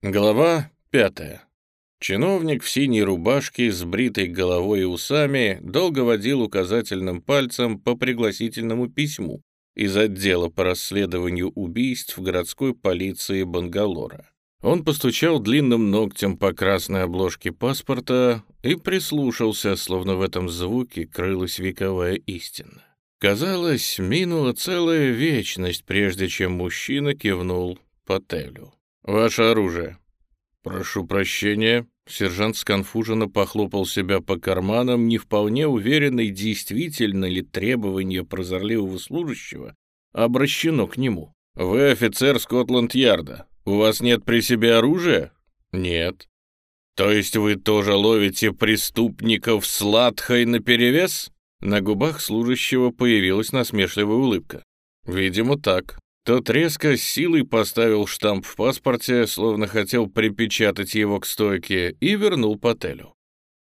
Глава пятая. Чиновник в синей рубашке с бритой головой и усами долго водил указательным пальцем по пригласительному письму из отдела по расследованию убийств городской полиции Бангалора. Он постучал длинным ногтем по красной обложке паспорта и прислушался, словно в этом звуке крылась вековая истина. Казалось, минула целая вечность, прежде чем мужчина кивнул Пателю. «Ваше оружие». «Прошу прощения». Сержант сконфуженно похлопал себя по карманам, не вполне уверенный, действительно ли требование прозорливого служащего обращено к нему. «Вы офицер Скотланд-Ярда. У вас нет при себе оружия?» «Нет». «То есть вы тоже ловите преступников с латхой наперевес?» На губах служащего появилась насмешливая улыбка. «Видимо, так. Тот резко силой поставил штамп в паспорте, словно хотел припечатать его к стойке, и вернул Пателю.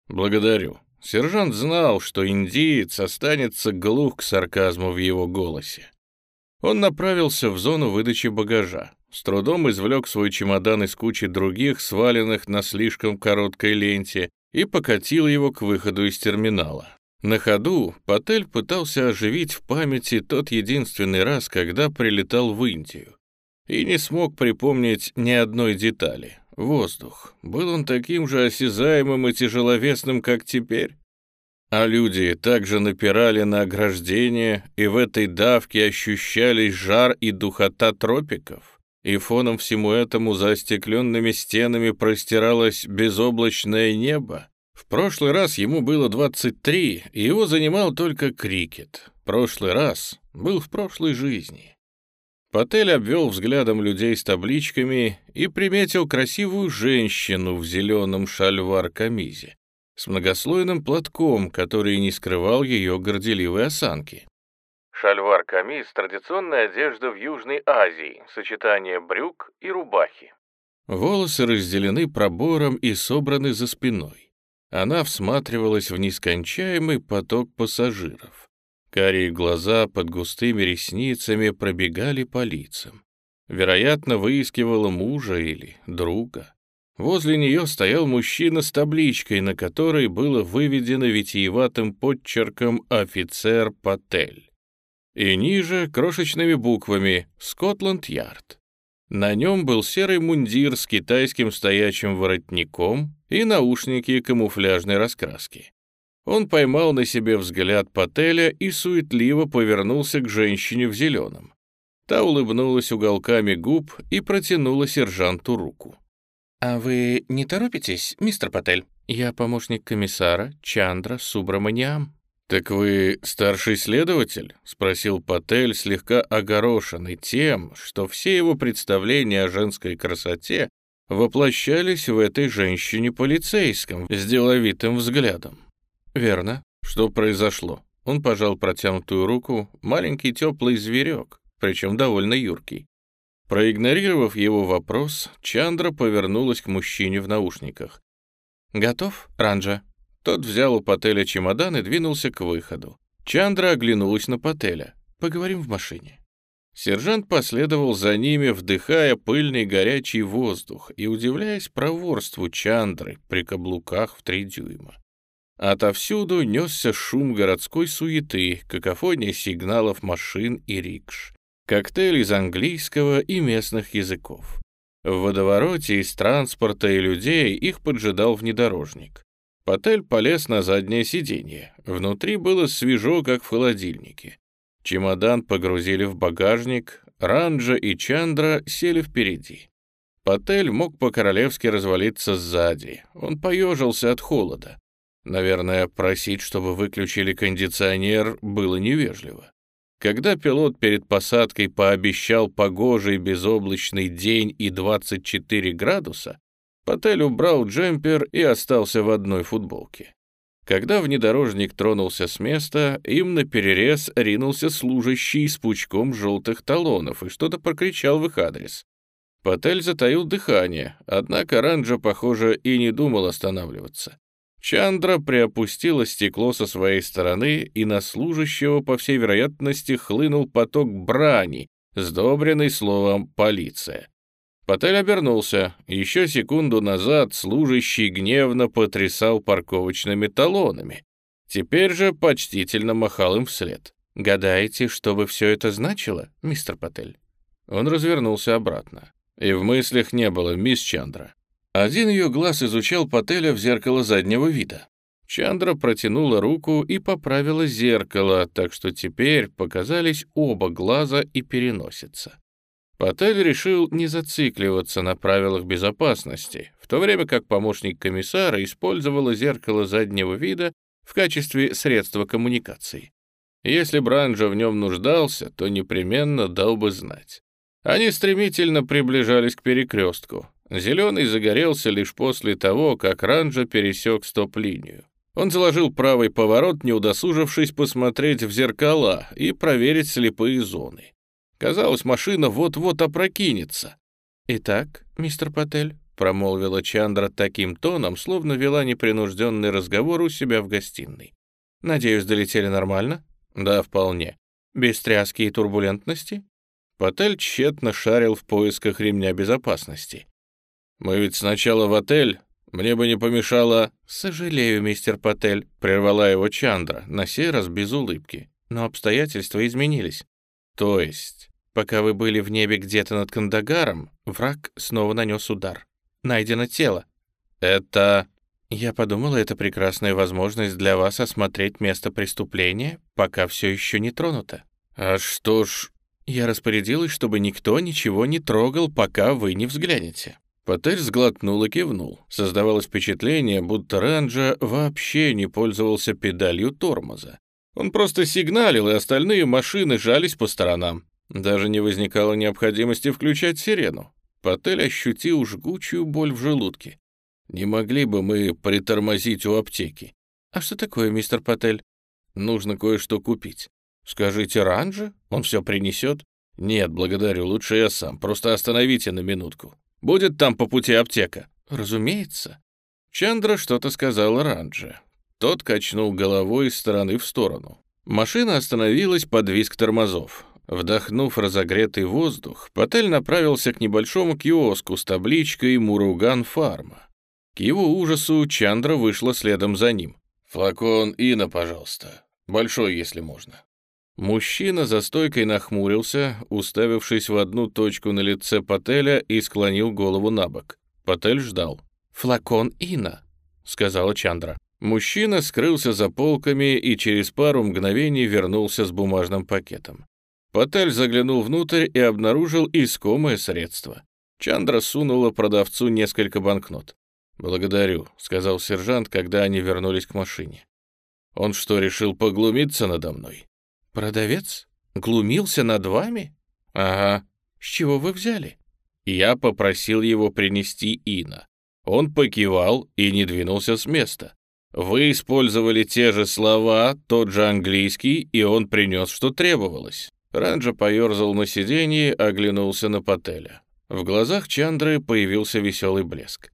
«Благодарю». Сержант знал, что индиец останется глух к сарказму в его голосе. Он направился в зону выдачи багажа, с трудом извлек свой чемодан из кучи других, сваленных на слишком короткой ленте, и покатил его к выходу из терминала. На ходу Патель пытался оживить в памяти тот единственный раз, когда прилетал в Индию. И не смог припомнить ни одной детали. Воздух. Был он таким же осязаемым и тяжеловесным, как теперь? А люди также напирали на ограждение, и в этой давке ощущались жар и духота тропиков. И фоном всему этому за остекленными стенами простиралось безоблачное небо, в прошлый раз ему было 23, и его занимал только крикет. Прошлый раз был в прошлой жизни. Патель обвел взглядом людей с табличками и приметил красивую женщину в зеленом шальвар-камизе с многослойным платком, который не скрывал ее горделивой осанки. Шальвар-камиз — традиционная одежда в Южной Азии, сочетание брюк и рубахи. Волосы разделены пробором и собраны за спиной. Она всматривалась в нескончаемый поток пассажиров. Карие глаза под густыми ресницами пробегали по лицам. Вероятно, выискивала мужа или друга. Возле нее стоял мужчина с табличкой, на которой было выведено витиеватым подчерком «Офицер Патель». И ниже крошечными буквами «Скотланд-Ярд». На нем был серый мундир с китайским стоячим воротником и наушники камуфляжной раскраски. Он поймал на себе взгляд Пателя и суетливо повернулся к женщине в зеленом. Та улыбнулась уголками губ и протянула сержанту руку. «А вы не торопитесь, мистер Патель? Я помощник комиссара Чандра Субраманиам». «Так вы старший следователь?» — спросил Патель, слегка огорошенный тем, что все его представления о женской красоте воплощались в этой женщине-полицейском с деловитым взглядом. «Верно. Что произошло?» Он пожал протянутую руку, маленький теплый зверек, причем довольно юркий. Проигнорировав его вопрос, Чандра повернулась к мужчине в наушниках. «Готов, Ранджа?» Тот взял у Пателя чемодан и двинулся к выходу. Чандра оглянулась на Пателя. «Поговорим в машине». Сержант последовал за ними, вдыхая пыльный горячий воздух и удивляясь проворству Чандры при каблуках в три дюйма. Отовсюду несся шум городской суеты, какофония сигналов машин и рикш, коктейль из английского и местных языков. В водовороте из транспорта и людей их поджидал внедорожник. Патель полез на заднее сиденье. Внутри было свежо, как в холодильнике. Чемодан погрузили в багажник, Ранджа и Чандра сели впереди. Патель мог по-королевски развалиться сзади. Он поежился от холода. Наверное, просить, чтобы выключили кондиционер, было невежливо. Когда пилот перед посадкой пообещал погожий безоблачный день и 24 градуса, Патель убрал джемпер и остался в одной футболке. Когда внедорожник тронулся с места, им на перерез ринулся служащий с пучком желтых талонов и что-то прокричал в их адрес. Патель затаил дыхание, однако Ранджа, похоже, и не думал останавливаться. Чандра приопустила стекло со своей стороны, и на служащего, по всей вероятности, хлынул поток брани, сдобренный словом «полиция». Патель обернулся. Еще секунду назад служащий гневно потрясал парковочными талонами. Теперь же почтительно махал им вслед. «Гадаете, что бы все это значило, мистер Патель?» Он развернулся обратно. И в мыслях не было мисс Чандра. Один ее глаз изучал Пателя в зеркало заднего вида. Чандра протянула руку и поправила зеркало, так что теперь показались оба глаза и переносица. Патель решил не зацикливаться на правилах безопасности, в то время как помощник комиссара использовала зеркало заднего вида в качестве средства коммуникации. Если Бранджа в нем нуждался, то непременно дал бы знать. Они стремительно приближались к перекрестку. Зеленый загорелся лишь после того, как Ранджа пересек стоп-линию. Он заложил правый поворот, не удосужившись посмотреть в зеркала и проверить слепые зоны. Казалось, машина вот-вот опрокинется. «Итак, мистер Патель», — промолвила Чандра таким тоном, словно вела непринужденный разговор у себя в гостиной. «Надеюсь, долетели нормально?» «Да, вполне». «Без тряски и турбулентности?» Патель тщетно шарил в поисках ремня безопасности. «Мы ведь сначала в отель, мне бы не помешало...» «Сожалею, мистер Патель», — прервала его Чандра, на сей раз без улыбки. «Но обстоятельства изменились. То есть, пока вы были в небе где-то над Кандагаром, враг снова нанес удар. Найдено тело. Это...» «Я подумала, это прекрасная возможность для вас осмотреть место преступления, пока все еще не тронуто». «А что ж...» «Я распорядилась, чтобы никто ничего не трогал, пока вы не взглянете». Патель сглотнул и кивнул. Создавалось впечатление, будто Ранджа вообще не пользовался педалью тормоза. Он просто сигналил, и остальные машины жались по сторонам. Даже не возникало необходимости включать сирену. Патель ощутил жгучую боль в желудке. «Не могли бы мы притормозить у аптеки?» «А что такое, мистер Патель?» «Нужно кое-что купить». «Скажите Ранджа, он все принесет?» «Нет, благодарю, лучше я сам. Просто остановите на минутку. Будет там по пути аптека?» «Разумеется». Чандра что-то сказал Ранджи. Тот качнул головой из стороны в сторону. Машина остановилась под визг тормозов. Вдохнув разогретый воздух, Патель направился к небольшому киоску с табличкой «Муруган Фарма». К его ужасу Чандра вышла следом за ним. «Флакон Ина, пожалуйста. Большой, если можно». Мужчина за стойкой нахмурился, уставившись в одну точку на лице Пателя и склонил голову на бок. Патель ждал. «Флакон Ина», — сказала Чандра. Мужчина скрылся за полками и через пару мгновений вернулся с бумажным пакетом. Патель заглянул внутрь и обнаружил искомое средство. Чандра сунула продавцу несколько банкнот. «Благодарю», — сказал сержант, когда они вернулись к машине. «Он что, решил поглумиться надо мной?» «Продавец? Глумился над вами?» «Ага. С чего вы взяли?» Я попросил его принести Ина. Он покивал и не двинулся с места. Вы использовали те же слова, тот же английский, и он принес, что требовалось. Ранджа поерзал на сиденье, оглянулся на Пателя. В глазах Чандры появился веселый блеск.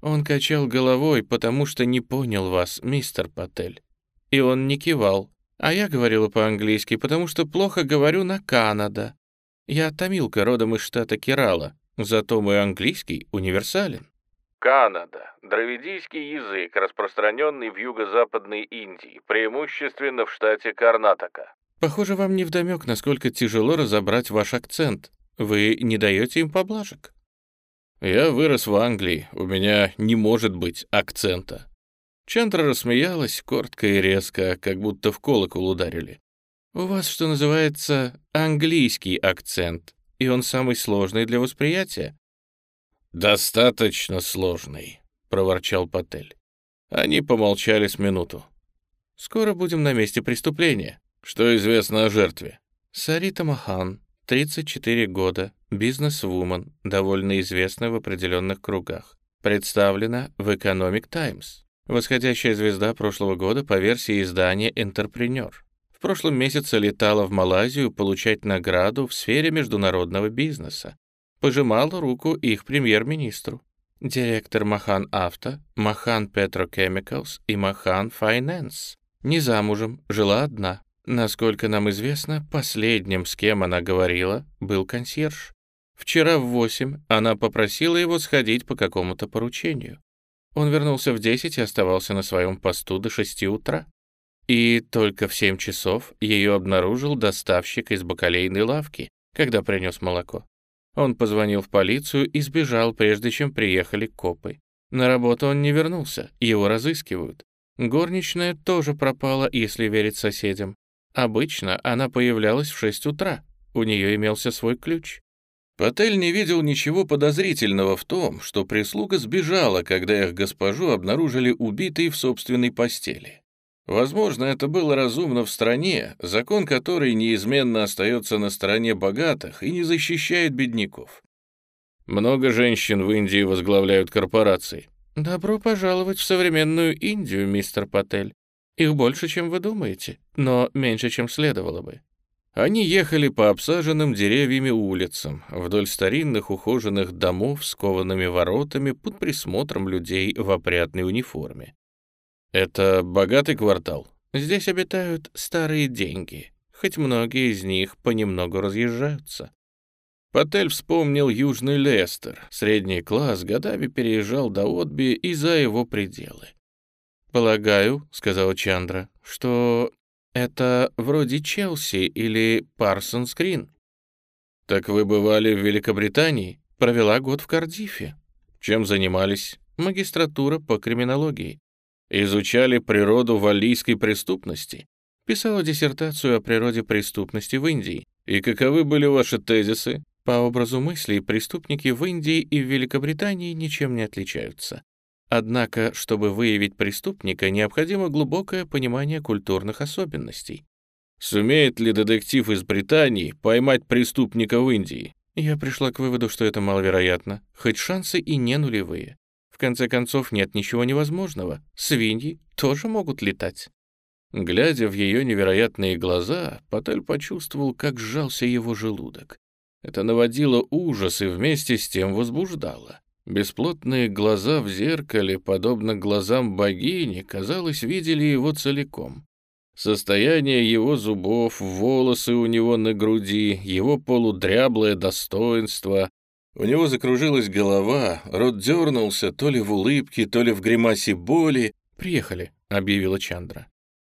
Он качал головой, потому что не понял вас, мистер Патель. И он не кивал. А я говорила по-английски, потому что плохо говорю на Канада. Я тамилка родом из штата Керала, зато мой английский универсален. Канада – дравидийский язык, распространенный в юго-западной Индии, преимущественно в штате Карнатака. Похоже, вам не вдомек, насколько тяжело разобрать ваш акцент. Вы не даете им поблажек. Я вырос в Англии, у меня не может быть акцента. Чандра рассмеялась коротко и резко, как будто в колокол ударили. «У вас, что называется, английский акцент, и он самый сложный для восприятия». «Достаточно сложный», — проворчал Патель. Они помолчали с минуту. «Скоро будем на месте преступления. Что известно о жертве?» «Сарита Махан, 34 года, бизнес-вумен, довольно известна в определенных кругах. Представлена в Economic Times. Восходящая звезда прошлого года по версии издания «Интерпренер». В прошлом месяце летала в Малайзию получать награду в сфере международного бизнеса. Пожимала руку их премьер-министру. Директор Махан Авто, Махан Petrochemicals и Махан Finance. Не замужем, жила одна. Насколько нам известно, последним, с кем она говорила, был консьерж. Вчера в восемь она попросила его сходить по какому-то поручению. Он вернулся в десять и оставался на своем посту до шести утра. И только в семь часов ее обнаружил доставщик из бакалейной лавки, когда принес молоко. Он позвонил в полицию и сбежал, прежде чем приехали копы. На работу он не вернулся, его разыскивают. Горничная тоже пропала, если верить соседям. Обычно она появлялась в 6 утра. У нее имелся свой ключ. Патель не видел ничего подозрительного в том, что прислуга сбежала, когда их госпожу обнаружили убитой в собственной постели. Возможно, это было разумно в стране, закон которой неизменно остается на стороне богатых и не защищает бедняков. Много женщин в Индии возглавляют корпорации. Добро пожаловать в современную Индию, мистер Патель. Их больше, чем вы думаете, но меньше, чем следовало бы. Они ехали по обсаженным деревьями улицам, вдоль старинных ухоженных домов с коваными воротами под присмотром людей в опрятной униформе. Это богатый квартал. Здесь обитают старые деньги, хоть многие из них понемногу разъезжаются. Патель вспомнил Южный Лестер. Средний класс годами переезжал до Отби и за его пределы. «Полагаю», — сказал Чандра, — «что это вроде Челси или Парсон Скрин». «Так вы бывали в Великобритании?» «Провела год в Кардифе». «Чем занимались?» «Магистратура по криминологии». Изучали природу валлийской преступности. Писала диссертацию о природе преступности в Индии. И каковы были ваши тезисы? По образу мыслей, преступники в Индии и в Великобритании ничем не отличаются. Однако, чтобы выявить преступника, необходимо глубокое понимание культурных особенностей. Сумеет ли детектив из Британии поймать преступника в Индии? Я пришла к выводу, что это маловероятно, хоть шансы и не нулевые конце концов, нет ничего невозможного. Свиньи тоже могут летать. Глядя в ее невероятные глаза, Патель почувствовал, как сжался его желудок. Это наводило ужас и вместе с тем возбуждало. Бесплотные глаза в зеркале, подобно глазам богини, казалось, видели его целиком. Состояние его зубов, волосы у него на груди, его полудряблое достоинство, у него закружилась голова, рот дернулся то ли в улыбке, то ли в гримасе боли. «Приехали», — объявила Чандра.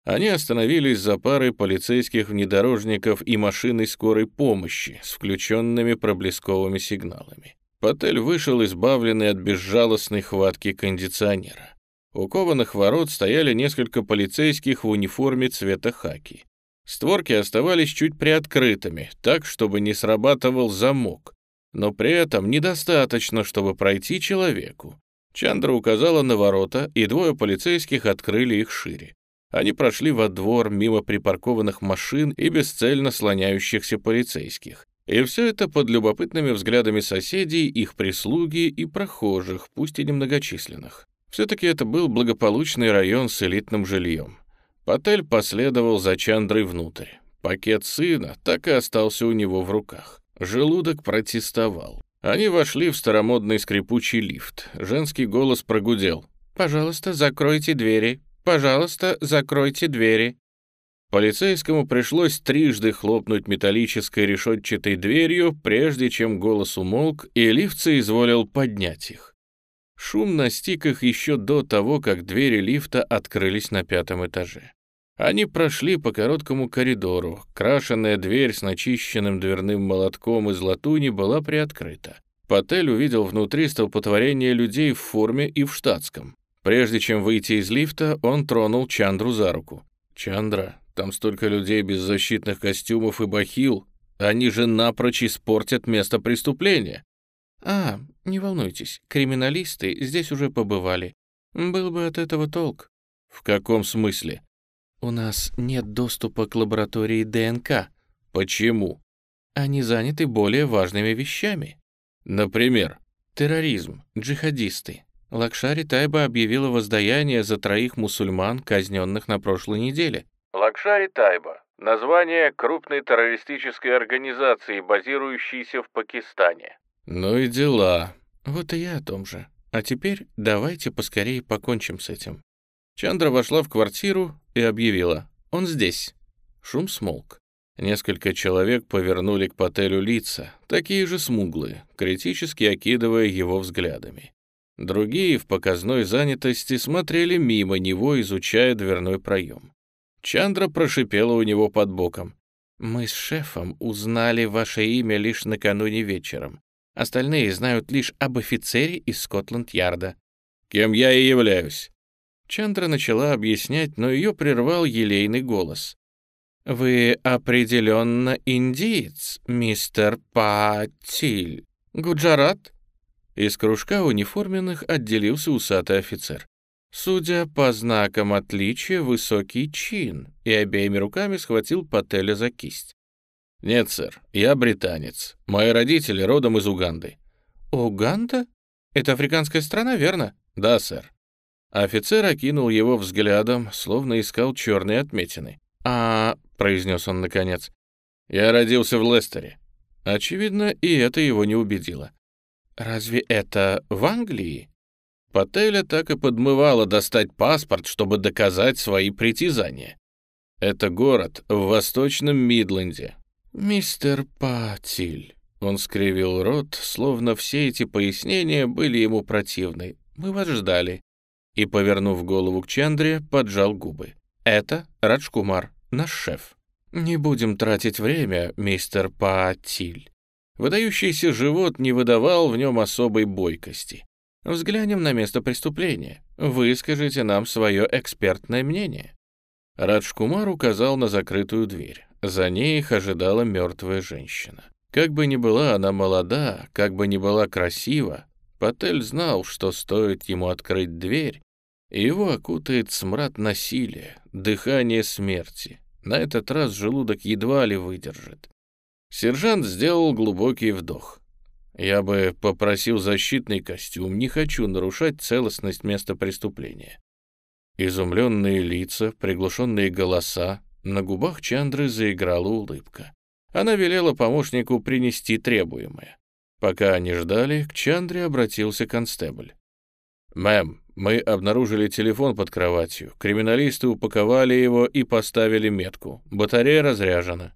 Они остановились за парой полицейских внедорожников и машиной скорой помощи с включенными проблесковыми сигналами. Патель вышел избавленный от безжалостной хватки кондиционера. У кованых ворот стояли несколько полицейских в униформе цвета хаки. Створки оставались чуть приоткрытыми, так, чтобы не срабатывал замок, но при этом недостаточно, чтобы пройти человеку. Чандра указала на ворота, и двое полицейских открыли их шире. Они прошли во двор мимо припаркованных машин и бесцельно слоняющихся полицейских. И все это под любопытными взглядами соседей, их прислуги и прохожих, пусть и немногочисленных. Все-таки это был благополучный район с элитным жильем. Патель последовал за Чандрой внутрь. Пакет сына так и остался у него в руках. Желудок протестовал. Они вошли в старомодный скрипучий лифт. Женский голос прогудел. «Пожалуйста, закройте двери. Пожалуйста, закройте двери». Полицейскому пришлось трижды хлопнуть металлической решетчатой дверью, прежде чем голос умолк, и лифт соизволил поднять их. Шум настиг их еще до того, как двери лифта открылись на пятом этаже. Они прошли по короткому коридору. Крашенная дверь с начищенным дверным молотком из латуни была приоткрыта. Патель увидел внутри столпотворение людей в форме и в штатском. Прежде чем выйти из лифта, он тронул Чандру за руку. «Чандра, там столько людей без защитных костюмов и бахил. Они же напрочь испортят место преступления». «А, не волнуйтесь, криминалисты здесь уже побывали. Был бы от этого толк». «В каком смысле?» «У нас нет доступа к лаборатории ДНК». «Почему?» «Они заняты более важными вещами». «Например?» «Терроризм, джихадисты. Лакшари Тайба объявила воздаяние за троих мусульман, казненных на прошлой неделе». Лакшари Тайба — название крупной террористической организации, базирующейся в Пакистане. «Ну и дела». «Вот и я о том же. А теперь давайте поскорее покончим с этим». Чандра вошла в квартиру и объявила «Он здесь». Шум смолк. Несколько человек повернули к Пателю лица, такие же смуглые, критически окидывая его взглядами. Другие в показной занятости смотрели мимо него, изучая дверной проем. Чандра прошипела у него под боком. «Мы с шефом узнали ваше имя лишь накануне вечером. Остальные знают лишь об офицере из Скотланд-Ярда». «Кем я и являюсь?» Чандра начала объяснять, но ее прервал елейный голос. «Вы определенно индиец, мистер Патиль. Гуджарат?» Из кружка униформенных отделился усатый офицер. Судя по знакам отличия, высокий чин, и обеими руками схватил Пателя за кисть. «Нет, сэр, я британец. Мои родители родом из Уганды». «Уганда? Это африканская страна, верно?» «Да, сэр». Офицер окинул его взглядом, словно искал черные отметины. «А произнес он наконец. «Я родился в Лестере». Очевидно, и это его не убедило. «Разве это в Англии?» Пателя так и подмывало достать паспорт, чтобы доказать свои притязания. «Это город в Восточном Мидленде». «Мистер Патиль», — он скривил рот, словно все эти пояснения были ему противны. «Мы вас ждали». И, повернув голову к Чандре, поджал губы. «Это Раджкумар, наш шеф. Не будем тратить время, мистер Паатиль. Выдающийся живот не выдавал в нем особой бойкости. Взглянем на место преступления. Выскажите нам свое экспертное мнение. Раджкумар указал на закрытую дверь. За ней их ожидала мертвая женщина. Как бы ни была она молода, как бы ни была красива, Патель знал, что стоит ему открыть дверь, и его окутает смрад насилия, дыхание смерти. На этот раз желудок едва ли выдержит. Сержант сделал глубокий вдох. Я бы попросил защитный костюм, не хочу нарушать целостность места преступления. Изумленные лица, приглушенные голоса, на губах Чандры заиграла улыбка. Она велела помощнику принести требуемое. Пока они ждали, к Чандре обратился констебль. «Мэм, мы обнаружили телефон под кроватью. Криминалисты упаковали его и поставили метку. Батарея разряжена.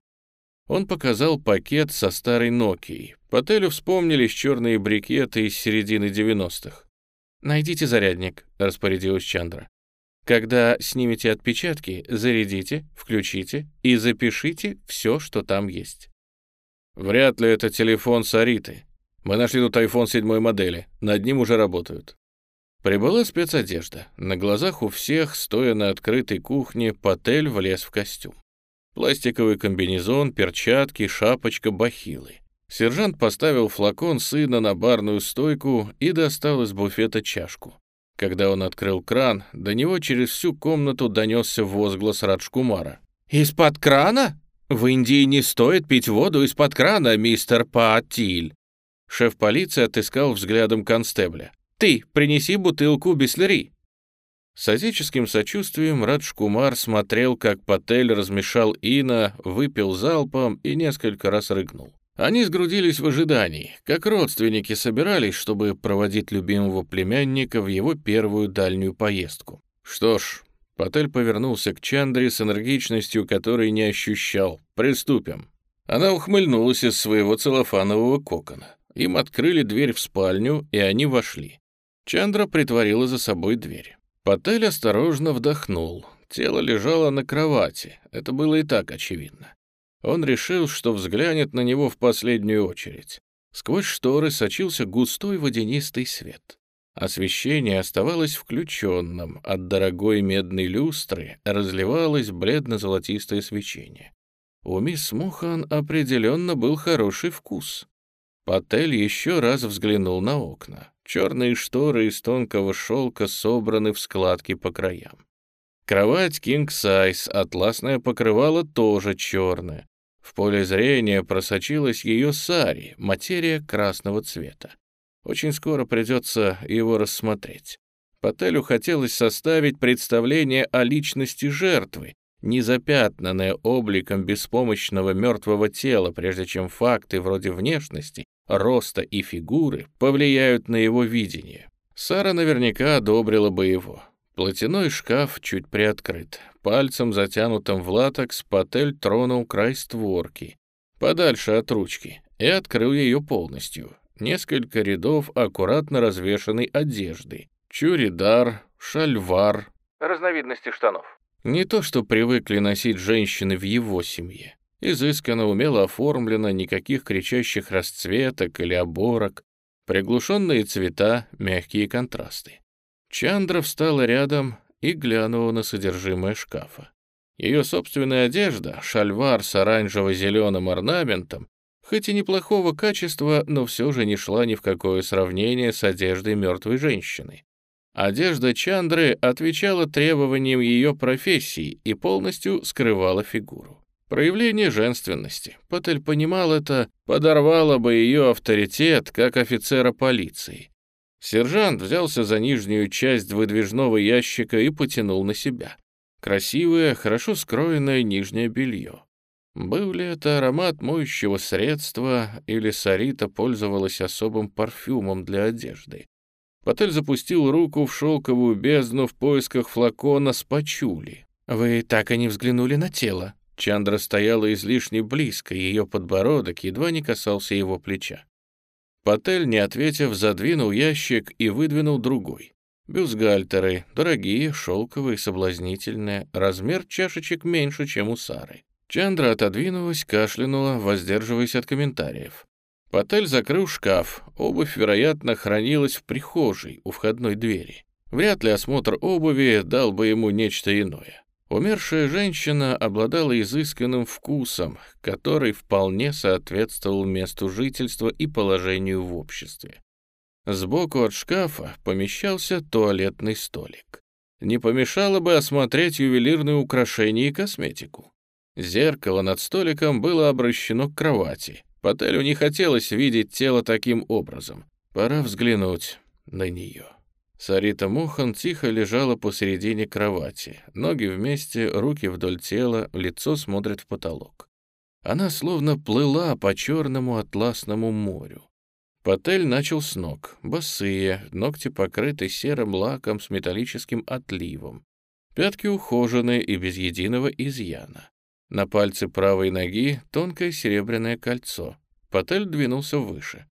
Он показал пакет со старой Нокией. По отелю вспомнились черные брикеты из середины 90-х. «Найдите зарядник», — распорядилась Чандра. «Когда снимете отпечатки, зарядите, включите и запишите все, что там есть». «Вряд ли это телефон Сариты. Мы нашли тут iPhone 7 модели. Над ним уже работают». Прибыла спецодежда. На глазах у всех, стоя на открытой кухне, Патель влез в костюм. Пластиковый комбинезон, перчатки, шапочка, бахилы. Сержант поставил флакон сына на барную стойку и достал из буфета чашку. Когда он открыл кран, до него через всю комнату донесся возглас Раджкумара. «Из-под крана? В Индии не стоит пить воду из-под крана, мистер Паатиль!» Шеф полиции отыскал взглядом констебля. Ты принеси бутылку бислери». С отеческим сочувствием Радж Кумар смотрел, как Патель размешал Ина, выпил залпом и несколько раз рыгнул. Они сгрудились в ожидании, как родственники собирались, чтобы проводить любимого племянника в его первую дальнюю поездку. Что ж, Патель повернулся к Чандре с энергичностью, которой не ощущал. «Приступим». Она ухмыльнулась из своего целлофанового кокона. Им открыли дверь в спальню, и они вошли. Чандра притворила за собой дверь. Патель осторожно вдохнул. Тело лежало на кровати. Это было и так очевидно. Он решил, что взглянет на него в последнюю очередь. Сквозь шторы сочился густой водянистый свет. Освещение оставалось включенным, от дорогой медной люстры разливалось бледно-золотистое свечение. У мисс Мухан определенно был хороший вкус. Патель еще раз взглянул на окна. Черные шторы из тонкого шелка собраны в складки по краям. Кровать King Size, атласное покрывало тоже черное. В поле зрения просочилась ее сари, материя красного цвета. Очень скоро придется его рассмотреть. Пателю хотелось составить представление о личности жертвы, не запятнанное обликом беспомощного мертвого тела, прежде чем факты вроде внешности роста и фигуры повлияют на его видение. Сара наверняка одобрила бы его. Платяной шкаф чуть приоткрыт. Пальцем, затянутым в латекс, Патель тронул край створки, подальше от ручки, и открыл ее полностью. Несколько рядов аккуратно развешанной одежды. Чуридар, шальвар. Разновидности штанов. Не то, что привыкли носить женщины в его семье. Изысканно, умело оформлено, никаких кричащих расцветок или оборок. Приглушенные цвета, мягкие контрасты. Чандра встала рядом и глянула на содержимое шкафа. Ее собственная одежда, шальвар с оранжево-зеленым орнаментом, хоть и неплохого качества, но все же не шла ни в какое сравнение с одеждой мертвой женщины. Одежда Чандры отвечала требованиям ее профессии и полностью скрывала фигуру. Проявление женственности. Патель понимал это, подорвало бы ее авторитет как офицера полиции. Сержант взялся за нижнюю часть выдвижного ящика и потянул на себя. Красивое, хорошо скроенное нижнее белье. Был ли это аромат моющего средства или Сарита пользовалась особым парфюмом для одежды? Потель запустил руку в шелковую бездну в поисках флакона с пачули. «Вы так и не взглянули на тело». Чандра стояла излишне близко, ее подбородок едва не касался его плеча. Патель, не ответив, задвинул ящик и выдвинул другой. Бюстгальтеры, дорогие, шелковые, соблазнительные, размер чашечек меньше, чем у Сары. Чандра отодвинулась, кашлянула, воздерживаясь от комментариев. Патель закрыл шкаф, обувь, вероятно, хранилась в прихожей у входной двери. Вряд ли осмотр обуви дал бы ему нечто иное. Умершая женщина обладала изысканным вкусом, который вполне соответствовал месту жительства и положению в обществе. Сбоку от шкафа помещался туалетный столик. Не помешало бы осмотреть ювелирные украшения и косметику. Зеркало над столиком было обращено к кровати. Пателю не хотелось видеть тело таким образом. Пора взглянуть на нее. Сарита Мохан тихо лежала посередине кровати, ноги вместе, руки вдоль тела, лицо смотрит в потолок. Она словно плыла по черному атласному морю. Патель начал с ног, босые, ногти покрыты серым лаком с металлическим отливом. Пятки ухожены и без единого изъяна. На пальце правой ноги тонкое серебряное кольцо. Патель двинулся выше.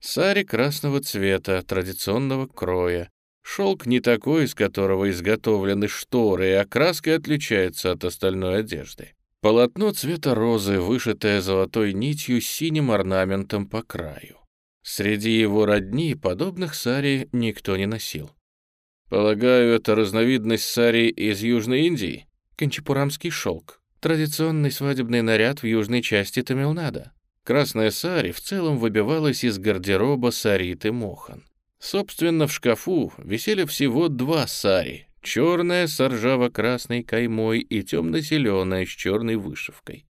Сари красного цвета, традиционного кроя, Шелк не такой, из которого изготовлены шторы, и окраской отличается от остальной одежды. Полотно цвета розы, вышитое золотой нитью с синим орнаментом по краю. Среди его родни подобных сари никто не носил. Полагаю, это разновидность сари из Южной Индии? Канчипурамский шелк. Традиционный свадебный наряд в южной части Тамилнада. Красная сари в целом выбивалась из гардероба сариты Мохан. Собственно, в шкафу висели всего два сари. Черная с ржаво-красной каймой и темно-зеленая с черной вышивкой.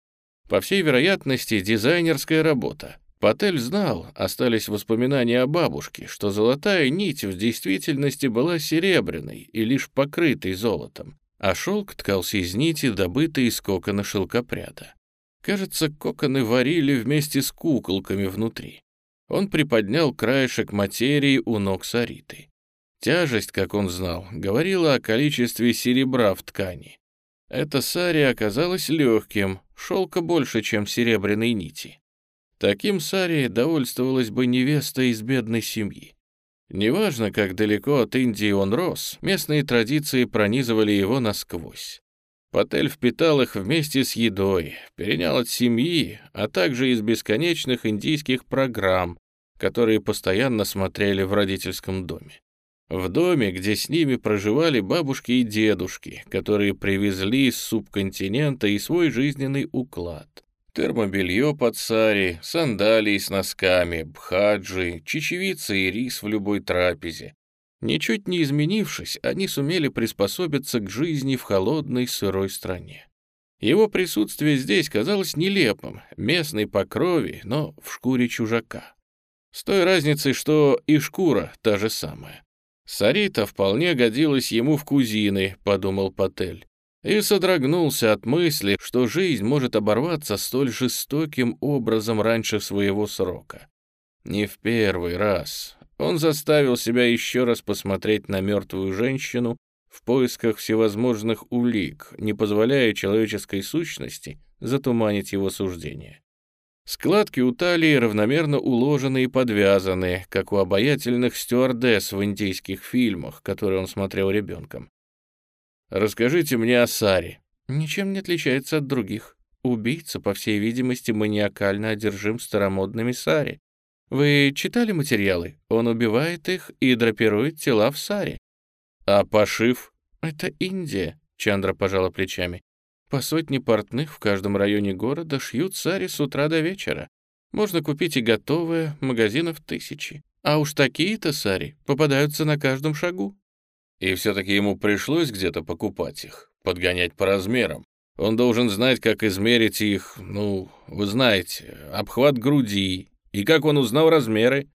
По всей вероятности, дизайнерская работа. Патель знал, остались воспоминания о бабушке, что золотая нить в действительности была серебряной и лишь покрытой золотом, а шелк ткался из нити, добытой из кокона шелкопряда. Кажется, коконы варили вместе с куколками внутри. Он приподнял краешек материи у ног Сариты. Тяжесть, как он знал, говорила о количестве серебра в ткани. Это сари оказалось легким, шелка больше, чем серебряной нити. Таким сари довольствовалась бы невеста из бедной семьи. Неважно, как далеко от Индии он рос, местные традиции пронизывали его насквозь. Патель впитал их вместе с едой, перенял от семьи, а также из бесконечных индийских программ, которые постоянно смотрели в родительском доме. В доме, где с ними проживали бабушки и дедушки, которые привезли с субконтинента и свой жизненный уклад. Термобелье под сари, сандалии с носками, бхаджи, чечевица и рис в любой трапезе, Ничуть не изменившись, они сумели приспособиться к жизни в холодной сырой стране. Его присутствие здесь казалось нелепым, местной по крови, но в шкуре чужака. С той разницей, что и шкура та же самая. Сарита вполне годилась ему в кузины, подумал Патель, и содрогнулся от мысли, что жизнь может оборваться столь жестоким образом раньше своего срока. Не в первый раз, он заставил себя еще раз посмотреть на мертвую женщину в поисках всевозможных улик, не позволяя человеческой сущности затуманить его суждение. Складки у талии равномерно уложены и подвязаны, как у обаятельных стюардесс в индийских фильмах, которые он смотрел ребенком. «Расскажите мне о Саре». «Ничем не отличается от других. Убийца, по всей видимости, маниакально одержим старомодными Саре. Вы читали материалы? Он убивает их и драпирует тела в Саре. А пошив? Это Индия, Чандра пожала плечами. По сотне портных в каждом районе города шьют сари с утра до вечера. Можно купить и готовые, магазинов тысячи. А уж такие-то сари попадаются на каждом шагу. И все-таки ему пришлось где-то покупать их, подгонять по размерам. Он должен знать, как измерить их, ну, вы знаете, обхват груди, и как он узнал размеры.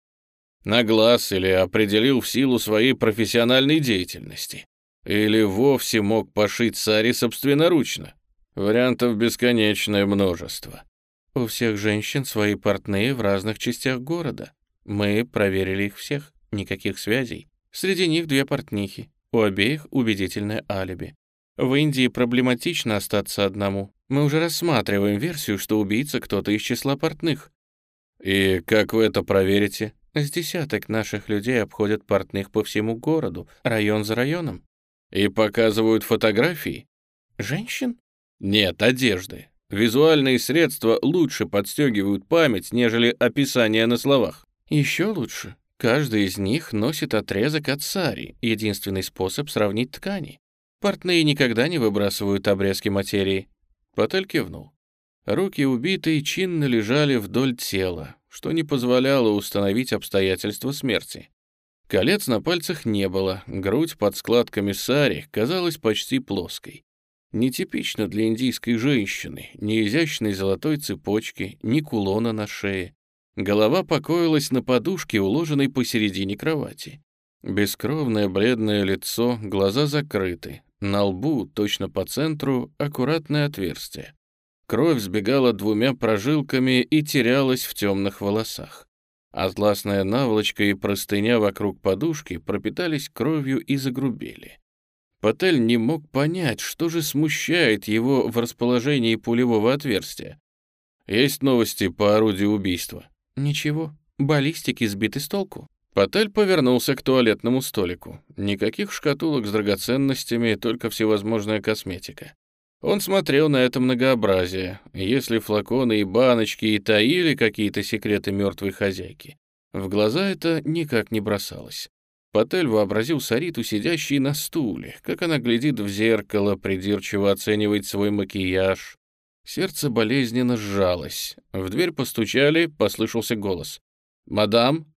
На глаз или определил в силу своей профессиональной деятельности. Или вовсе мог пошить сари собственноручно. Вариантов бесконечное множество. У всех женщин свои портные в разных частях города. Мы проверили их всех, никаких связей. Среди них две портнихи, у обеих убедительное алиби. В Индии проблематично остаться одному. Мы уже рассматриваем версию, что убийца кто-то из числа портных. И как вы это проверите? С десяток наших людей обходят портных по всему городу, район за районом. И показывают фотографии? Женщин? Нет, одежды. Визуальные средства лучше подстегивают память, нежели описание на словах. Еще лучше. Каждый из них носит отрезок от сари, единственный способ сравнить ткани. Портные никогда не выбрасывают обрезки материи. Потель кивнул. Руки убитой чинно лежали вдоль тела, что не позволяло установить обстоятельства смерти. Колец на пальцах не было, грудь под складками сари казалась почти плоской. Нетипично для индийской женщины, ни изящной золотой цепочки, ни кулона на шее. Голова покоилась на подушке, уложенной посередине кровати. Бескровное бледное лицо, глаза закрыты, на лбу, точно по центру, аккуратное отверстие. Кровь сбегала двумя прожилками и терялась в темных волосах. Атласная наволочка и простыня вокруг подушки пропитались кровью и загрубели. Патель не мог понять, что же смущает его в расположении пулевого отверстия. Есть новости по орудию убийства? Ничего, баллистики сбиты с толку. Патель повернулся к туалетному столику. Никаких шкатулок с драгоценностями, только всевозможная косметика. Он смотрел на это многообразие, если флаконы и баночки и таили какие-то секреты мертвой хозяйки. В глаза это никак не бросалось. Патель вообразил Сариту, сидящей на стуле, как она глядит в зеркало, придирчиво оценивает свой макияж. Сердце болезненно сжалось. В дверь постучали, послышался голос. «Мадам?»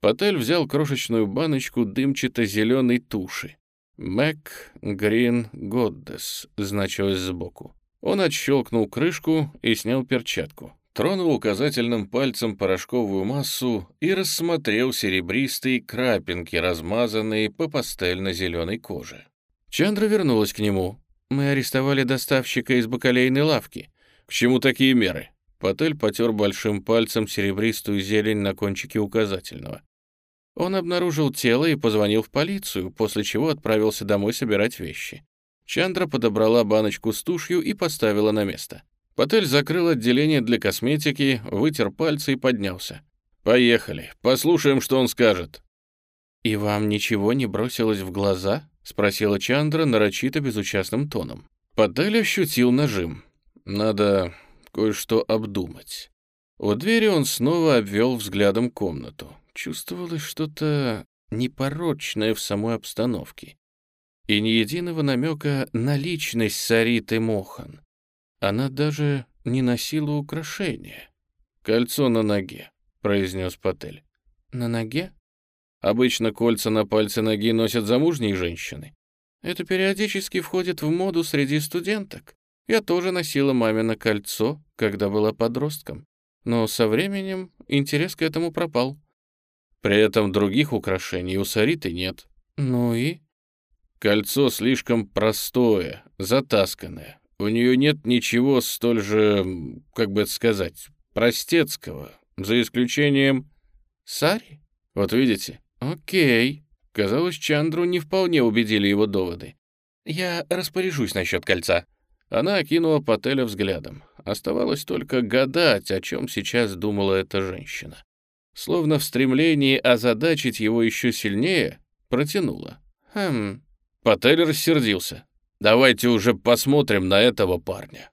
Патель взял крошечную баночку дымчато-зеленой туши. «Мэг Грин Годдес» значилось сбоку. Он отщелкнул крышку и снял перчатку. Тронул указательным пальцем порошковую массу и рассмотрел серебристые крапинки, размазанные по пастельно-зеленой коже. Чандра вернулась к нему. «Мы арестовали доставщика из бакалейной лавки. К чему такие меры?» Патель потер большим пальцем серебристую зелень на кончике указательного. Он обнаружил тело и позвонил в полицию, после чего отправился домой собирать вещи. Чандра подобрала баночку с тушью и поставила на место. Патель закрыл отделение для косметики, вытер пальцы и поднялся. «Поехали, послушаем, что он скажет». «И вам ничего не бросилось в глаза?» — спросила Чандра нарочито безучастным тоном. Патель ощутил нажим. «Надо кое-что обдумать». У двери он снова обвел взглядом комнату. Чувствовалось что-то непорочное в самой обстановке. И ни единого намека на личность Сариты Мохан. Она даже не носила украшения. «Кольцо на ноге», — произнес Патель. «На ноге?» Обычно кольца на пальце ноги носят замужние женщины. Это периодически входит в моду среди студенток. Я тоже носила мамино кольцо, когда была подростком. Но со временем интерес к этому пропал. При этом других украшений у Сариты нет. Ну и? Кольцо слишком простое, затасканное. У нее нет ничего столь же, как бы это сказать, простецкого, за исключением... Сари? Вот видите? Окей. Казалось, Чандру не вполне убедили его доводы. «Я распоряжусь насчет кольца». Она окинула Пателя взглядом. Оставалось только гадать, о чем сейчас думала эта женщина. Словно в стремлении озадачить его еще сильнее, протянула. «Хм...» Патель рассердился. «Давайте уже посмотрим на этого парня.